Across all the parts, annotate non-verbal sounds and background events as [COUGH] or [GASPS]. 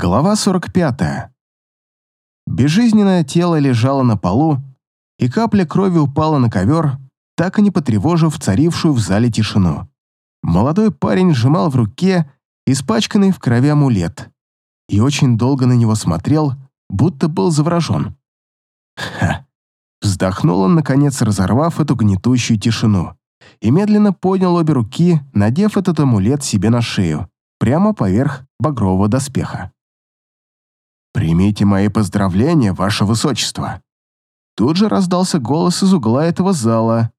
Глава 45. Безжизненное тело лежало на полу, и капля крови упала на ковер, так и не потревожив царившую в зале тишину. Молодой парень сжимал в руке испачканный в крови амулет и очень долго на него смотрел, будто был заворожен. Ха! Вздохнул он, наконец разорвав эту гнетущую тишину, и медленно поднял обе руки, надев этот амулет себе на шею, прямо поверх багрового доспеха. «Примите мои поздравления, ваше высочество!» Тут же раздался голос из угла этого зала.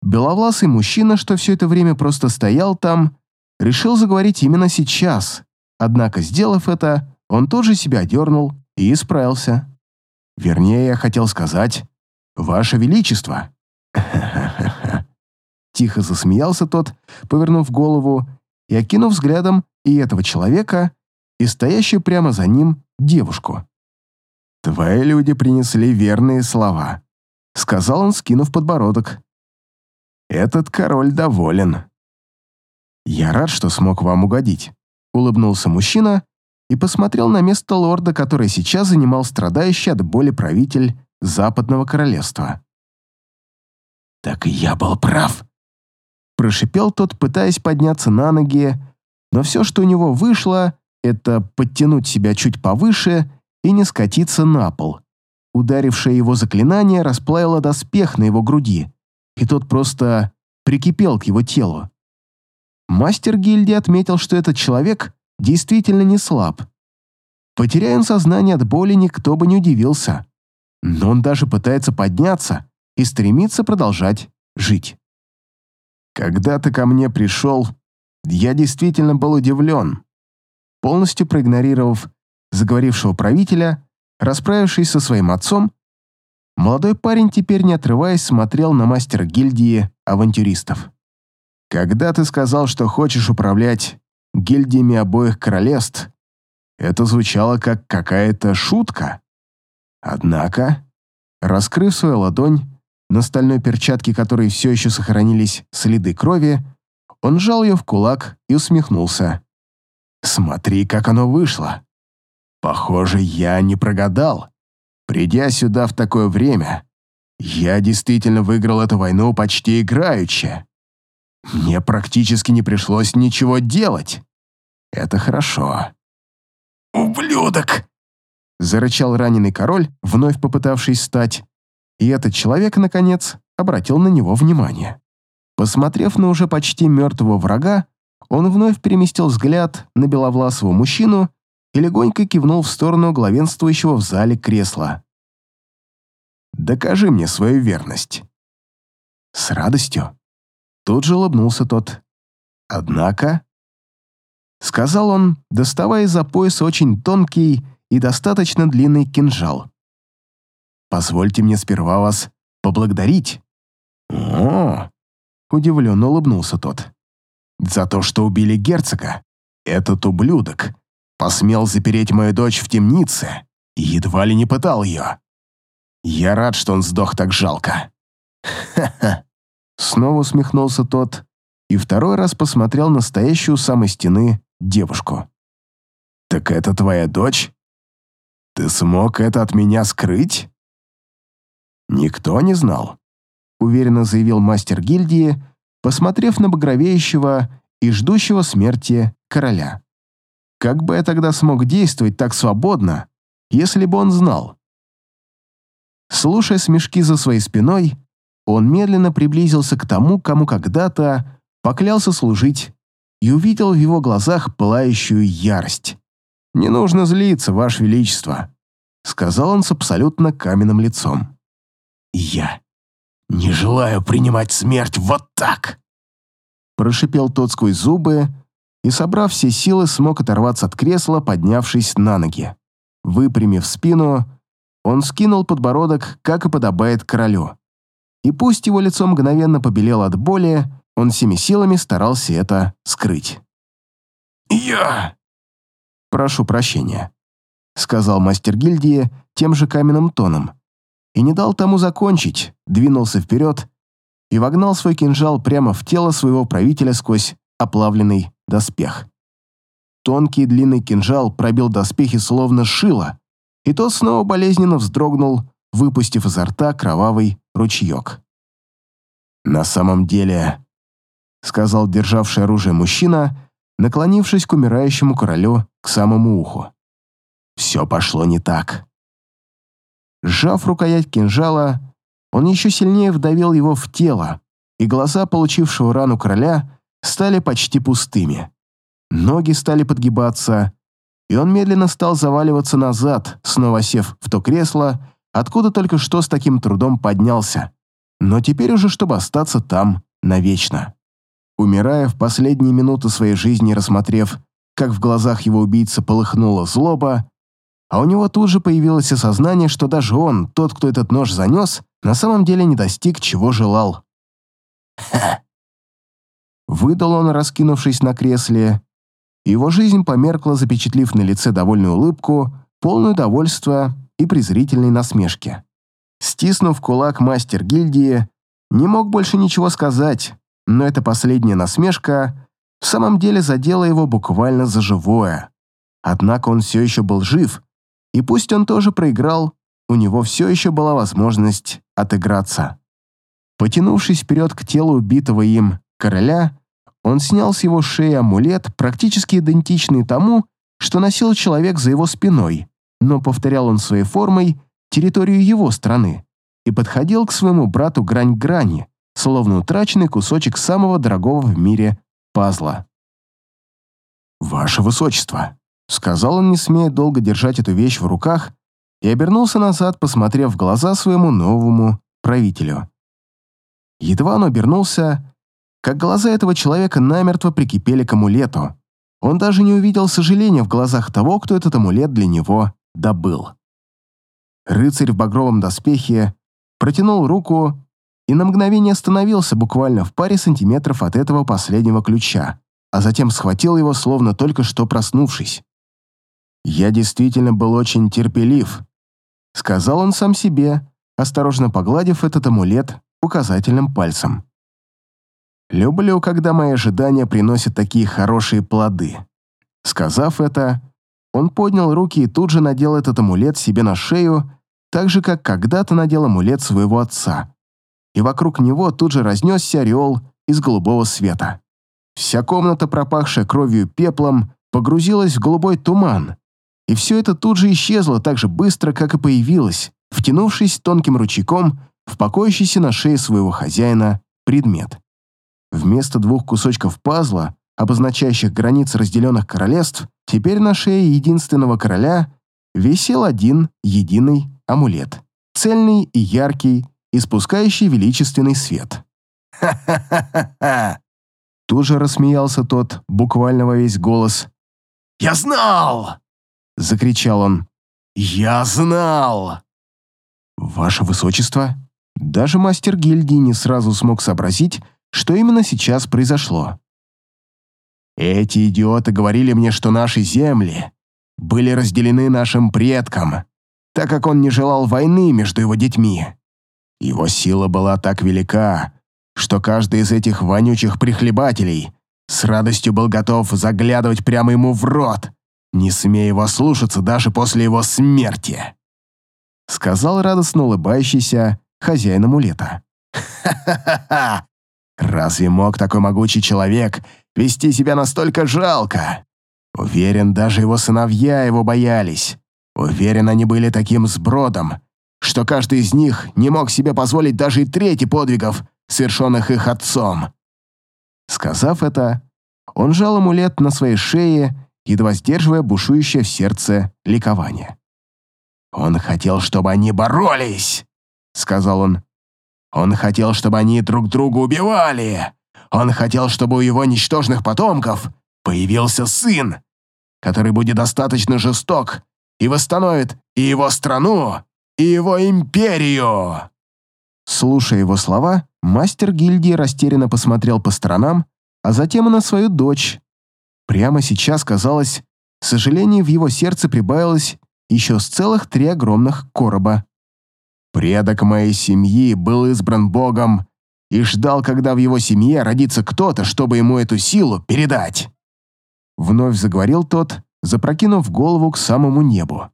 Беловласый мужчина, что все это время просто стоял там, решил заговорить именно сейчас, однако, сделав это, он тут же себя дернул и исправился. Вернее, я хотел сказать «Ваше Величество!» [LAUGHS] Тихо засмеялся тот, повернув голову и окинув взглядом и этого человека, и стоящую прямо за ним девушку. «Твои люди принесли верные слова», — сказал он, скинув подбородок. «Этот король доволен». «Я рад, что смог вам угодить», — улыбнулся мужчина и посмотрел на место лорда, который сейчас занимал страдающий от боли правитель Западного Королевства. «Так я был прав», — прошипел тот, пытаясь подняться на ноги, но все, что у него вышло, это подтянуть себя чуть повыше и не скатиться на пол. Ударившее его заклинание расплавило доспех на его груди, и тот просто прикипел к его телу. Мастер гильдии отметил, что этот человек действительно не слаб. Потеряя он сознание от боли, никто бы не удивился. Но он даже пытается подняться и стремится продолжать жить. Когда ты ко мне пришел, я действительно был удивлен полностью проигнорировав заговорившего правителя, расправившись со своим отцом, молодой парень теперь не отрываясь смотрел на мастера гильдии авантюристов. «Когда ты сказал, что хочешь управлять гильдиями обоих королевств, это звучало как какая-то шутка. Однако, раскрыв свою ладонь, на стальной перчатке которой все еще сохранились следы крови, он сжал ее в кулак и усмехнулся. Смотри, как оно вышло. Похоже, я не прогадал. Придя сюда в такое время, я действительно выиграл эту войну почти играючи. Мне практически не пришлось ничего делать. Это хорошо. «Ублюдок!» — зарычал раненый король, вновь попытавшись встать. И этот человек, наконец, обратил на него внимание. Посмотрев на уже почти мертвого врага, он вновь переместил взгляд на беловласого мужчину и легонько кивнул в сторону главенствующего в зале кресла. «Докажи мне свою верность». «С радостью». Тут же улыбнулся тот. «Однако...» Сказал он, доставая из-за пояса очень тонкий и достаточно длинный кинжал. «Позвольте мне сперва вас поблагодарить». «О!» — удивленно улыбнулся тот за то, что убили герцога. Этот ублюдок посмел запереть мою дочь в темнице и едва ли не пытал ее. Я рад, что он сдох так жалко. Ха-ха. Снова усмехнулся тот и второй раз посмотрел на стоящую у самой стены девушку. «Так это твоя дочь? Ты смог это от меня скрыть?» «Никто не знал», — уверенно заявил мастер гильдии, посмотрев на багровеющего и ждущего смерти короля. Как бы я тогда смог действовать так свободно, если бы он знал? Слушая смешки за своей спиной, он медленно приблизился к тому, кому когда-то поклялся служить, и увидел в его глазах пылающую ярость. «Не нужно злиться, Ваше Величество», — сказал он с абсолютно каменным лицом. «Я «Не желаю принимать смерть вот так!» Прошипел тот сквозь зубы и, собрав все силы, смог оторваться от кресла, поднявшись на ноги. Выпрямив спину, он скинул подбородок, как и подобает королю. И пусть его лицо мгновенно побелело от боли, он всеми силами старался это скрыть. «Я...» «Прошу прощения», — сказал мастер гильдии тем же каменным тоном, и не дал тому закончить, двинулся вперед и вогнал свой кинжал прямо в тело своего правителя сквозь оплавленный доспех. Тонкий длинный кинжал пробил доспехи словно шило, и тот снова болезненно вздрогнул, выпустив изо рта кровавый ручеек. «На самом деле», — сказал державший оружие мужчина, наклонившись к умирающему королю к самому уху. «Все пошло не так». Сжав рукоять кинжала, он еще сильнее вдавил его в тело, и глаза получившего рану короля стали почти пустыми. Ноги стали подгибаться, и он медленно стал заваливаться назад, снова сев в то кресло, откуда только что с таким трудом поднялся, но теперь уже чтобы остаться там навечно. Умирая в последние минуты своей жизни, рассмотрев, как в глазах его убийцы полыхнула злоба, а у него тут же появилось осознание, что даже он, тот, кто этот нож занес, на самом деле не достиг, чего желал. «Ха!» [LAUGHS] Выдал он, раскинувшись на кресле. Его жизнь померкла, запечатлив на лице довольную улыбку, полную довольства и презрительной насмешки. Стиснув кулак мастер гильдии, не мог больше ничего сказать, но эта последняя насмешка в самом деле задела его буквально за живое. Однако он все еще был жив, и пусть он тоже проиграл, у него все еще была возможность отыграться. Потянувшись вперед к телу убитого им короля, он снял с его шеи амулет, практически идентичный тому, что носил человек за его спиной, но повторял он своей формой территорию его страны и подходил к своему брату грань грани, словно утраченный кусочек самого дорогого в мире пазла. «Ваше Высочество», — сказал он, не смея долго держать эту вещь в руках, и обернулся назад, посмотрев в глаза своему новому правителю. Едва он обернулся, как глаза этого человека намертво прикипели к амулету. Он даже не увидел сожаления в глазах того, кто этот амулет для него добыл. Рыцарь в багровом доспехе протянул руку и на мгновение остановился буквально в паре сантиметров от этого последнего ключа, а затем схватил его, словно только что проснувшись. «Я действительно был очень терпелив», — сказал он сам себе, осторожно погладив этот амулет указательным пальцем. «Люблю, когда мои ожидания приносят такие хорошие плоды». Сказав это, он поднял руки и тут же надел этот амулет себе на шею, так же, как когда-то надел амулет своего отца, и вокруг него тут же разнесся ореол из голубого света. Вся комната, пропахшая кровью и пеплом, погрузилась в голубой туман, и все это тут же исчезло так же быстро, как и появилось, втянувшись тонким ручейком в покоящийся на шее своего хозяина предмет. Вместо двух кусочков пазла, обозначающих границы разделенных королевств, теперь на шее единственного короля висел один единый амулет, цельный и яркий, испускающий величественный свет. «Ха-ха-ха-ха!» Тут же рассмеялся тот, буквально во весь голос. «Я знал!» — закричал он. «Я знал!» «Ваше Высочество!» Даже мастер гильдии не сразу смог сообразить, что именно сейчас произошло. «Эти идиоты говорили мне, что наши земли были разделены нашим предкам, так как он не желал войны между его детьми. Его сила была так велика, что каждый из этих вонючих прихлебателей с радостью был готов заглядывать прямо ему в рот, не смея его слушаться даже после его смерти. Сказал радостно улыбающийся хозяин амулета. «Ха-ха-ха! Разве мог такой могучий человек вести себя настолько жалко? Уверен, даже его сыновья его боялись. Уверен, они были таким сбродом, что каждый из них не мог себе позволить даже и трети подвигов, совершенных их отцом. Сказав это, он жал амулет на своей шее, едва сдерживая бушующее в сердце ликование. «Он хотел, чтобы они боролись!» — сказал он. «Он хотел, чтобы они друг друга убивали! Он хотел, чтобы у его ничтожных потомков появился сын, который будет достаточно жесток и восстановит и его страну, и его империю!» Слушая его слова, мастер гильдии растерянно посмотрел по сторонам, а затем и на свою дочь. Прямо сейчас, казалось, сожаление в его сердце прибавилось еще с целых три огромных короба. «Предок моей семьи был избран Богом и ждал, когда в его семье родится кто-то, чтобы ему эту силу передать. Вновь заговорил тот, запрокинув голову к самому небу.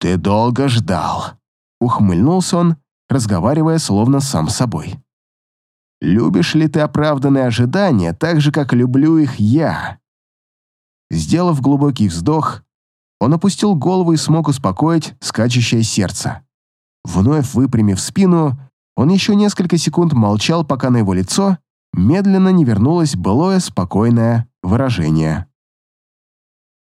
«Ты долго ждал», — ухмыльнулся он, разговаривая словно сам с собой. «Любишь ли ты оправданные ожидания так же, как люблю их я?» Сделав глубокий вздох, он опустил голову и смог успокоить скачущее сердце. Вновь выпрямив спину, он еще несколько секунд молчал, пока на его лицо медленно не вернулось былое спокойное выражение.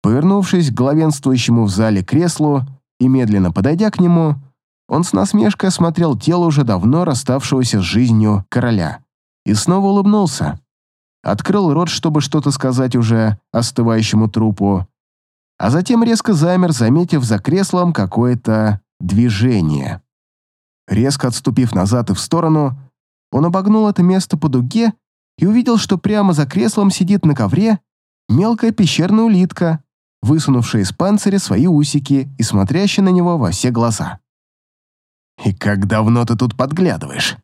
Повернувшись к главенствующему в зале креслу и медленно подойдя к нему, он с насмешкой осмотрел тело уже давно расставшегося с жизнью короля и снова улыбнулся. Открыл рот, чтобы что-то сказать уже остывающему трупу, а затем резко замер, заметив за креслом какое-то движение. Резко отступив назад и в сторону, он обогнул это место по дуге и увидел, что прямо за креслом сидит на ковре мелкая пещерная улитка, высунувшая из панциря свои усики и смотрящая на него во все глаза. «И как давно ты тут подглядываешь?»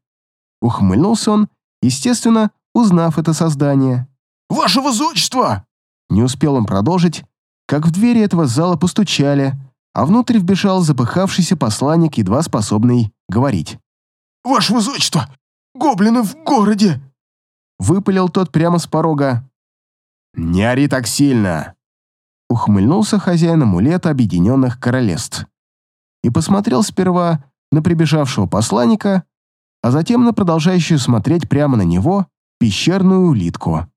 Ухмыльнулся он, естественно, узнав это создание. «Ваше высочество!» Не успел он продолжить, как в двери этого зала постучали, а внутрь вбежал запыхавшийся посланник, едва способный говорить. «Ваше высочество! Гоблины в городе!» Выпалил тот прямо с порога. «Не ори так сильно!» Ухмыльнулся хозяин амулета Объединенных Королевств и посмотрел сперва на прибежавшего посланника, а затем на продолжающую смотреть прямо на него пещерную улитку.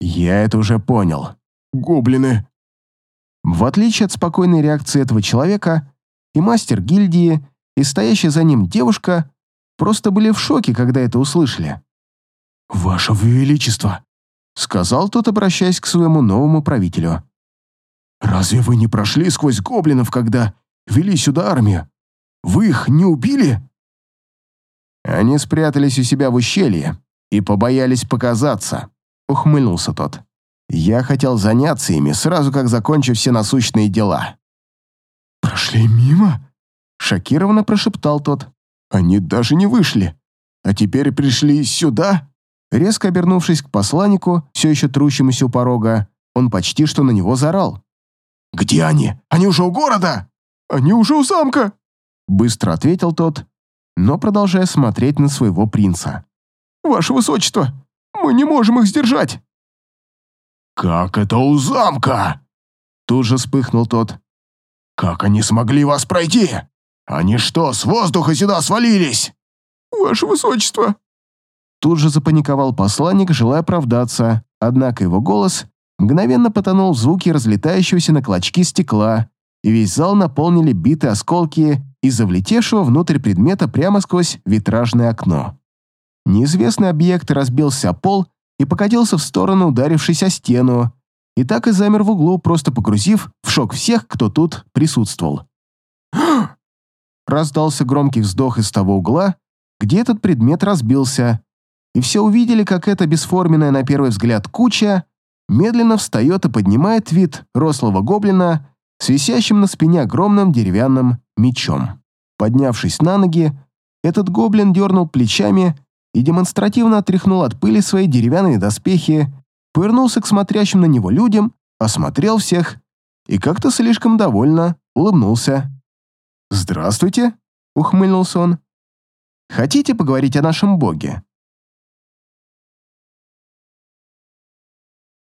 «Я это уже понял. Гоблины!» В отличие от спокойной реакции этого человека, и мастер гильдии, и стоящая за ним девушка просто были в шоке, когда это услышали. «Ваше Величество!» сказал тот, обращаясь к своему новому правителю. «Разве вы не прошли сквозь гоблинов, когда вели сюда армию? Вы их не убили?» Они спрятались у себя в ущелье и побоялись показаться, ухмыльнулся тот. Я хотел заняться ими, сразу как закончу все насущные дела. «Прошли мимо?» Шокированно прошептал тот. «Они даже не вышли. А теперь пришли сюда?» Резко обернувшись к посланнику, все еще трущемуся у порога, он почти что на него заорал. «Где они? Они уже у города? Они уже у замка!» Быстро ответил тот, но продолжая смотреть на своего принца. «Ваше высочество, мы не можем их сдержать!» «Как это у замка?» Тут же вспыхнул тот. «Как они смогли вас пройти? Они что, с воздуха сюда свалились?» «Ваше высочество!» Тут же запаниковал посланник, желая оправдаться, однако его голос мгновенно потонул в звуки разлетающегося на клочки стекла, и весь зал наполнили битые осколки из-за влетевшего внутрь предмета прямо сквозь витражное окно. Неизвестный объект разбился о пол и покатился в сторону, ударившись о стену, и так и замер в углу, просто погрузив в шок всех, кто тут присутствовал. [GASPS] Раздался громкий вздох из того угла, где этот предмет разбился, и все увидели, как эта бесформенная на первый взгляд куча медленно встает и поднимает вид рослого гоблина с висящим на спине огромным деревянным мечом. Поднявшись на ноги, этот гоблин дернул плечами и демонстративно отряхнул от пыли свои деревянные доспехи, повернулся к смотрящим на него людям, осмотрел всех и как-то слишком довольно улыбнулся. «Здравствуйте», — ухмыльнулся он. «Хотите поговорить о нашем боге?